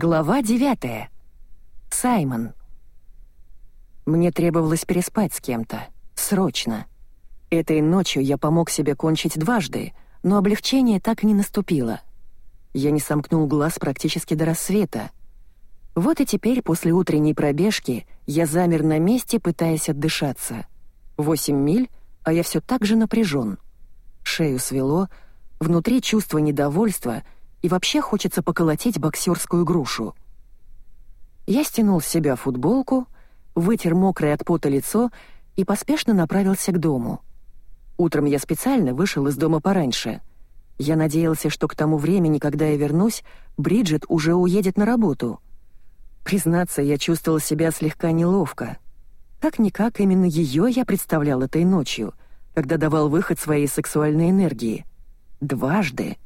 Глава девятая. Саймон. Мне требовалось переспать с кем-то. Срочно. Этой ночью я помог себе кончить дважды, но облегчение так и не наступило. Я не сомкнул глаз практически до рассвета. Вот и теперь, после утренней пробежки, я замер на месте, пытаясь отдышаться. Восемь миль, а я все так же напряжен. Шею свело, внутри чувство недовольства — и вообще хочется поколотить боксерскую грушу. Я стянул с себя футболку, вытер мокрое от пота лицо и поспешно направился к дому. Утром я специально вышел из дома пораньше. Я надеялся, что к тому времени, когда я вернусь, Бриджит уже уедет на работу. Признаться, я чувствовал себя слегка неловко. Как-никак именно ее я представлял этой ночью, когда давал выход своей сексуальной энергии. Дважды.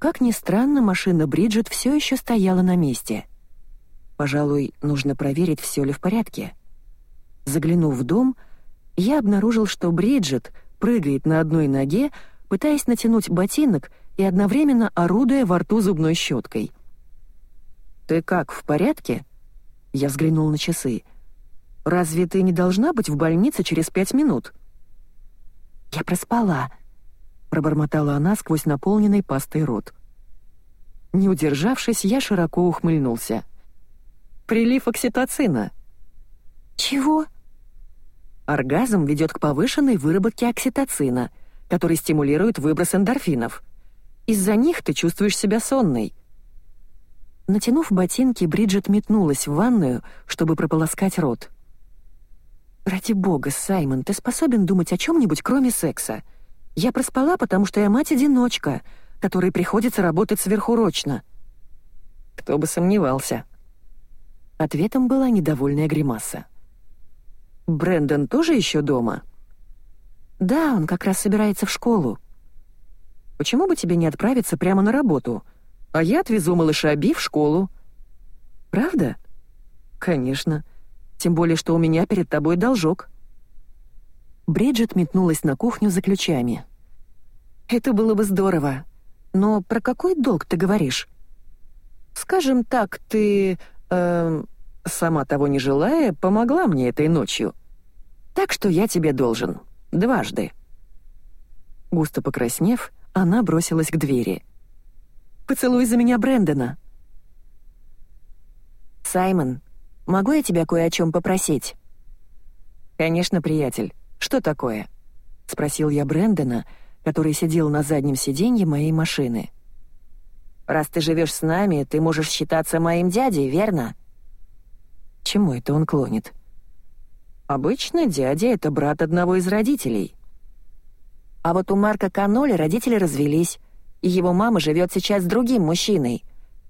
Как ни странно, машина Бриджит все еще стояла на месте. Пожалуй, нужно проверить, все ли в порядке. Заглянув в дом, я обнаружил, что Бриджит прыгает на одной ноге, пытаясь натянуть ботинок и одновременно орудуя во рту зубной щеткой. «Ты как, в порядке?» Я взглянул на часы. «Разве ты не должна быть в больнице через пять минут?» «Я проспала», пробормотала она сквозь наполненный пастой рот. Не удержавшись, я широко ухмыльнулся. «Прилив окситоцина». «Чего?» Оргазм ведет к повышенной выработке окситоцина, который стимулирует выброс эндорфинов. Из-за них ты чувствуешь себя сонной. Натянув ботинки, Бриджит метнулась в ванную, чтобы прополоскать рот. «Ради бога, Саймон, ты способен думать о чем-нибудь, кроме секса?» Я проспала, потому что я мать-одиночка, которой приходится работать сверхурочно». «Кто бы сомневался». Ответом была недовольная гримаса. «Брэндон тоже еще дома?» «Да, он как раз собирается в школу». «Почему бы тебе не отправиться прямо на работу? А я отвезу малыша Би в школу». «Правда?» «Конечно. Тем более, что у меня перед тобой должок». Бриджит метнулась на кухню за ключами. Это было бы здорово. Но про какой долг ты говоришь? Скажем так, ты, э, сама того не желая, помогла мне этой ночью. Так что я тебе должен. Дважды. Густо покраснев, она бросилась к двери. «Поцелуй за меня Брэндона!» «Саймон, могу я тебя кое о чем попросить?» «Конечно, приятель. Что такое?» — спросил я Брэндона, который сидел на заднем сиденье моей машины. «Раз ты живешь с нами, ты можешь считаться моим дядей, верно?» Чему это он клонит? «Обычно дядя — это брат одного из родителей». А вот у Марка Каноли родители развелись, и его мама живет сейчас с другим мужчиной.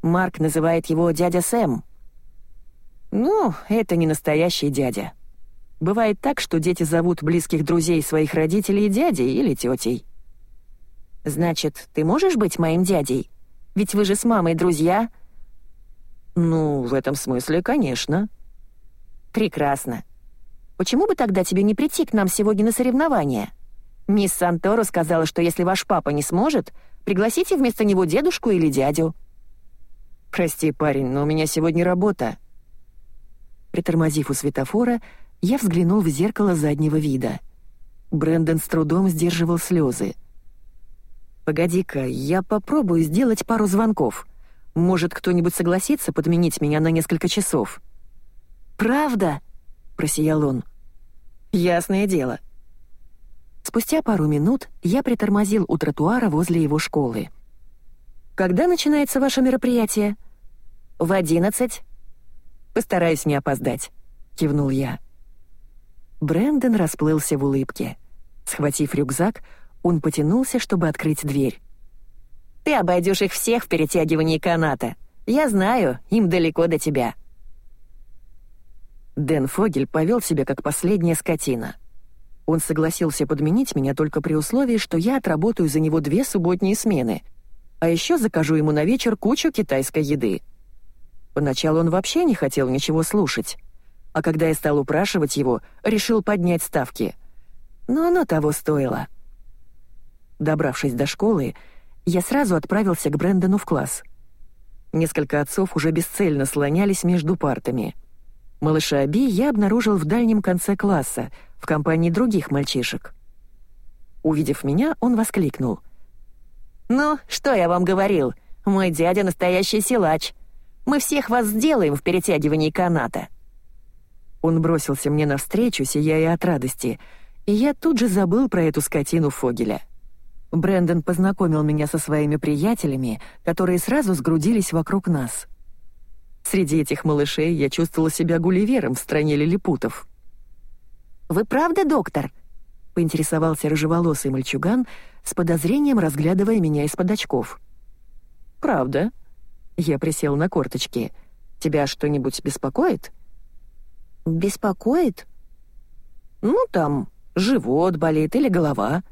Марк называет его дядя Сэм. «Ну, это не настоящий дядя». Бывает так, что дети зовут близких друзей своих родителей дядей или тетей. «Значит, ты можешь быть моим дядей? Ведь вы же с мамой друзья». «Ну, в этом смысле, конечно». «Прекрасно. Почему бы тогда тебе не прийти к нам сегодня на соревнования? Мисс Санторо сказала, что если ваш папа не сможет, пригласите вместо него дедушку или дядю». «Прости, парень, но у меня сегодня работа». Притормозив у светофора, я взглянул в зеркало заднего вида. Брэндон с трудом сдерживал слезы. «Погоди-ка, я попробую сделать пару звонков. Может, кто-нибудь согласится подменить меня на несколько часов?» «Правда?» — просиял он. «Ясное дело». Спустя пару минут я притормозил у тротуара возле его школы. «Когда начинается ваше мероприятие?» «В одиннадцать». «Постараюсь не опоздать», — кивнул я. Брэндон расплылся в улыбке. Схватив рюкзак, он потянулся, чтобы открыть дверь. «Ты обойдешь их всех в перетягивании каната. Я знаю, им далеко до тебя». Дэн Фогель повел себя как последняя скотина. Он согласился подменить меня только при условии, что я отработаю за него две субботние смены, а еще закажу ему на вечер кучу китайской еды. Поначалу он вообще не хотел ничего слушать а когда я стал упрашивать его, решил поднять ставки. Но оно того стоило. Добравшись до школы, я сразу отправился к Брэндону в класс. Несколько отцов уже бесцельно слонялись между партами. Малыша Би я обнаружил в дальнем конце класса, в компании других мальчишек. Увидев меня, он воскликнул. «Ну, что я вам говорил? Мой дядя настоящий силач. Мы всех вас сделаем в перетягивании каната». Он бросился мне навстречу, сияя от радости, и я тут же забыл про эту скотину Фогеля. Брэндон познакомил меня со своими приятелями, которые сразу сгрудились вокруг нас. Среди этих малышей я чувствовала себя гулливером в стране лилипутов. «Вы правда доктор?» — поинтересовался рыжеволосый мальчуган, с подозрением разглядывая меня из-под очков. «Правда?» Я присел на корточки. «Тебя что-нибудь беспокоит?» «Беспокоит?» «Ну, там, живот болит или голова».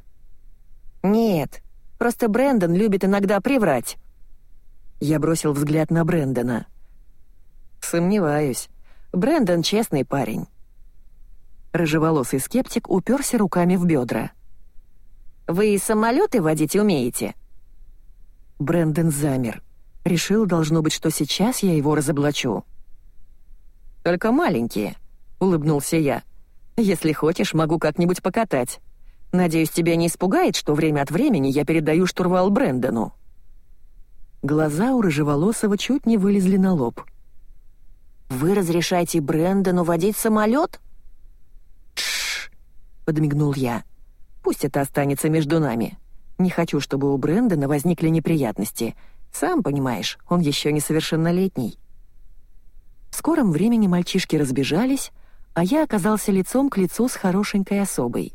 «Нет, просто Брэндон любит иногда приврать». Я бросил взгляд на Брэндона. «Сомневаюсь. Брэндон честный парень». Рыжеволосый скептик уперся руками в бедра. «Вы самолеты водить умеете?» Брэндон замер. Решил, должно быть, что сейчас я его разоблачу. «Только маленькие», — улыбнулся я. «Если хочешь, могу как-нибудь покатать. Надеюсь, тебя не испугает, что время от времени я передаю штурвал Брэндону». Глаза у рыжеволосого чуть не вылезли на лоб. «Вы разрешаете Брэндону водить самолет?» «Тш!» — подмигнул я. «Пусть это останется между нами. Не хочу, чтобы у Брэндона возникли неприятности. Сам понимаешь, он еще несовершеннолетний». В скором времени мальчишки разбежались, а я оказался лицом к лицу с хорошенькой особой.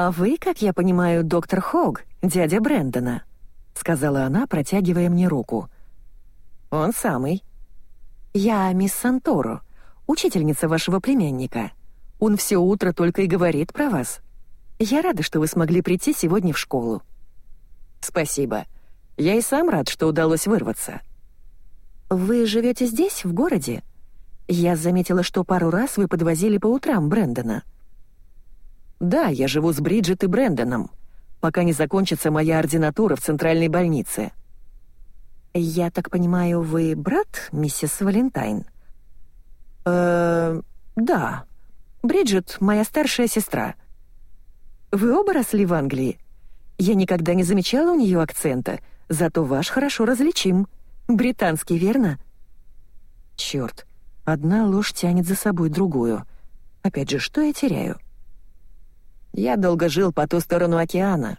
«А вы, как я понимаю, доктор Хог, дядя Брэндона», — сказала она, протягивая мне руку. «Он самый». «Я мисс Санторо, учительница вашего племянника. Он все утро только и говорит про вас. Я рада, что вы смогли прийти сегодня в школу». «Спасибо. Я и сам рад, что удалось вырваться». «Вы живете здесь, в городе? Я заметила, что пару раз вы подвозили по утрам Брэндона». «Да, я живу с Бриджит и Брэндоном, пока не закончится моя ординатура в центральной больнице». «Я так понимаю, вы брат, миссис Валентайн?» «Э-э... да. Бриджит — моя старшая сестра». «Вы оба росли в Англии? Я никогда не замечала у нее акцента, зато ваш хорошо различим». Британский, верно? Черт, одна ложь тянет за собой другую. Опять же, что я теряю? Я долго жил по ту сторону океана.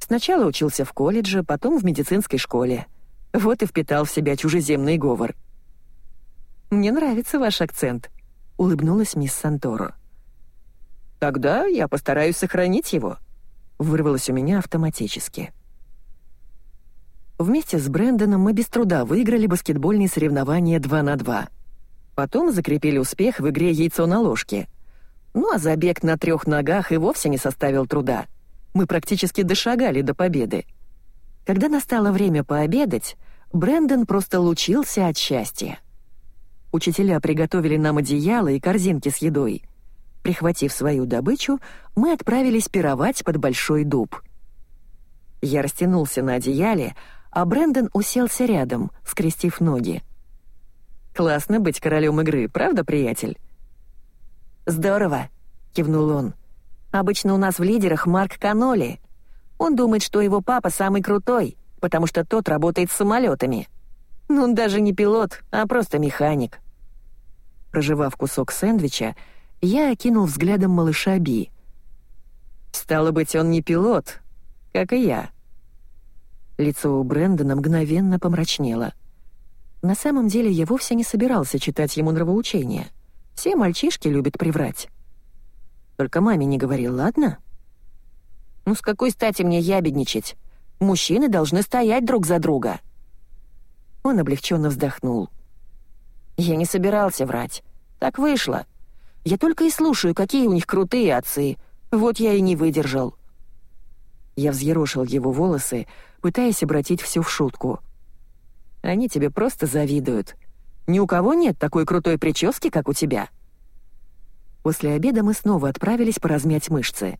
Сначала учился в колледже, потом в медицинской школе. Вот и впитал в себя чужеземный говор. «Мне нравится ваш акцент», — улыбнулась мисс Санторо. «Тогда я постараюсь сохранить его», — вырвалось у меня автоматически. Вместе с Брэндоном мы без труда выиграли баскетбольные соревнования 2 на 2. Потом закрепили успех в игре «Яйцо на ложке». Ну а забег на трех ногах и вовсе не составил труда. Мы практически дошагали до победы. Когда настало время пообедать, Брэндон просто лучился от счастья. Учителя приготовили нам одеяло и корзинки с едой. Прихватив свою добычу, мы отправились пировать под большой дуб. Я растянулся на одеяле, а Брэндон уселся рядом, скрестив ноги. «Классно быть королем игры, правда, приятель?» «Здорово», — кивнул он. «Обычно у нас в лидерах Марк Каноли. Он думает, что его папа самый крутой, потому что тот работает с самолетами. Ну, он даже не пилот, а просто механик». Проживав кусок сэндвича, я окинул взглядом малыша Би. «Стало быть, он не пилот, как и я», Лицо у Брэндона мгновенно помрачнело. На самом деле я вовсе не собирался читать ему нравоучения. Все мальчишки любят приврать. Только маме не говорил, ладно? Ну с какой стати мне ябедничать? Мужчины должны стоять друг за друга. Он облегченно вздохнул. Я не собирался врать. Так вышло. Я только и слушаю, какие у них крутые отцы. Вот я и не выдержал. Я взъерошил его волосы, пытаясь обратить все в шутку. «Они тебе просто завидуют. Ни у кого нет такой крутой прически, как у тебя». После обеда мы снова отправились поразмять мышцы.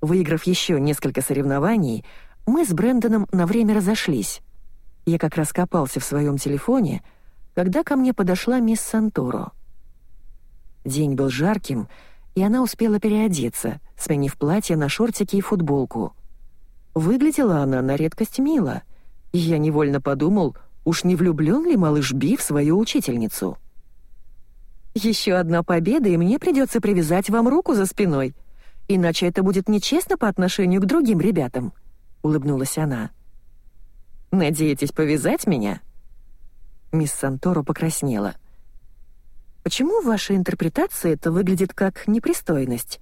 Выиграв еще несколько соревнований, мы с Брэндоном на время разошлись. Я как раз копался в своем телефоне, когда ко мне подошла мисс Санторо. День был жарким, и она успела переодеться, сменив платье на шортики и футболку. Выглядела она на редкость мило, и я невольно подумал, уж не влюблен ли малыш Би в свою учительницу. «Еще одна победа, и мне придется привязать вам руку за спиной, иначе это будет нечестно по отношению к другим ребятам», — улыбнулась она. «Надеетесь повязать меня?» Мисс Санторо покраснела. «Почему в вашей интерпретации это выглядит как непристойность?»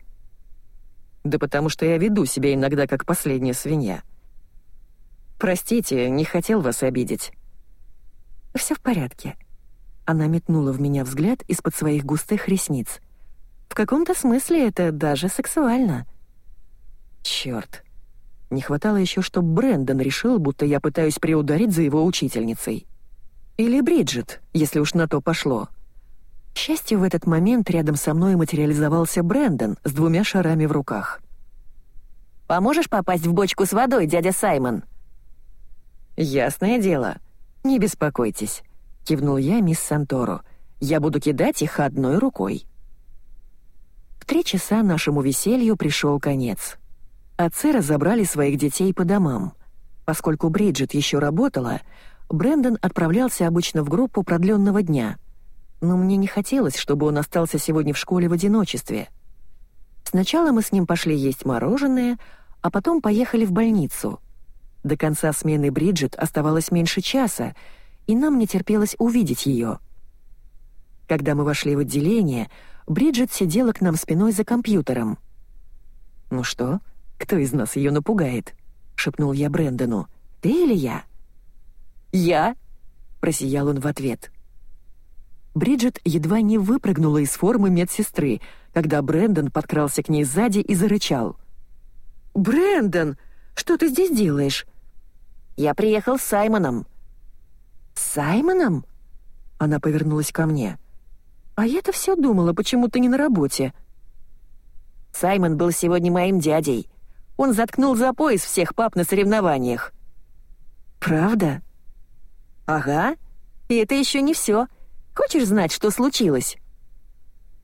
«Да потому что я веду себя иногда как последняя свинья. Простите, не хотел вас обидеть». «Все в порядке». Она метнула в меня взгляд из-под своих густых ресниц. «В каком-то смысле это даже сексуально». «Чёрт, не хватало еще, чтобы Брэндон решил, будто я пытаюсь приударить за его учительницей. Или Бриджит, если уж на то пошло. К счастью, в этот момент рядом со мной материализовался Брэндон с двумя шарами в руках. «Поможешь попасть в бочку с водой, дядя Саймон?» «Ясное дело. Не беспокойтесь», — кивнул я мисс Санторо. «Я буду кидать их одной рукой». В три часа нашему веселью пришел конец. Отцы разобрали своих детей по домам. Поскольку Бриджит еще работала, Брэндон отправлялся обычно в группу продленного дня. Но мне не хотелось, чтобы он остался сегодня в школе в одиночестве. Сначала мы с ним пошли есть мороженое, а потом поехали в больницу. До конца смены Бриджит оставалось меньше часа, и нам не терпелось увидеть ее. Когда мы вошли в отделение, Бриджит сидела к нам спиной за компьютером. «Ну что?» «Кто из нас ее напугает?» — шепнул я Брэндону. «Ты или я?» «Я!» — просиял он в ответ. Бриджит едва не выпрыгнула из формы медсестры, когда Брэндон подкрался к ней сзади и зарычал. «Брэндон, что ты здесь делаешь?» «Я приехал с Саймоном». «С Саймоном?» Она повернулась ко мне. «А я-то все думала, почему ты не на работе». «Саймон был сегодня моим дядей. Он заткнул за пояс всех пап на соревнованиях. «Правда?» «Ага. И это еще не все. Хочешь знать, что случилось?»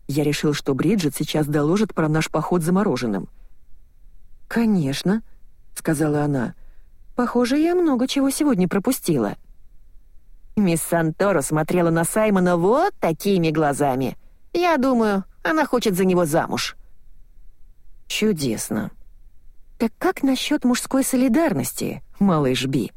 Я решил, что Бриджит сейчас доложит про наш поход за мороженым. «Конечно», — сказала она. «Похоже, я много чего сегодня пропустила». Мисс Санторо смотрела на Саймона вот такими глазами. Я думаю, она хочет за него замуж. «Чудесно», «Так как насчет мужской солидарности, малыш Би?»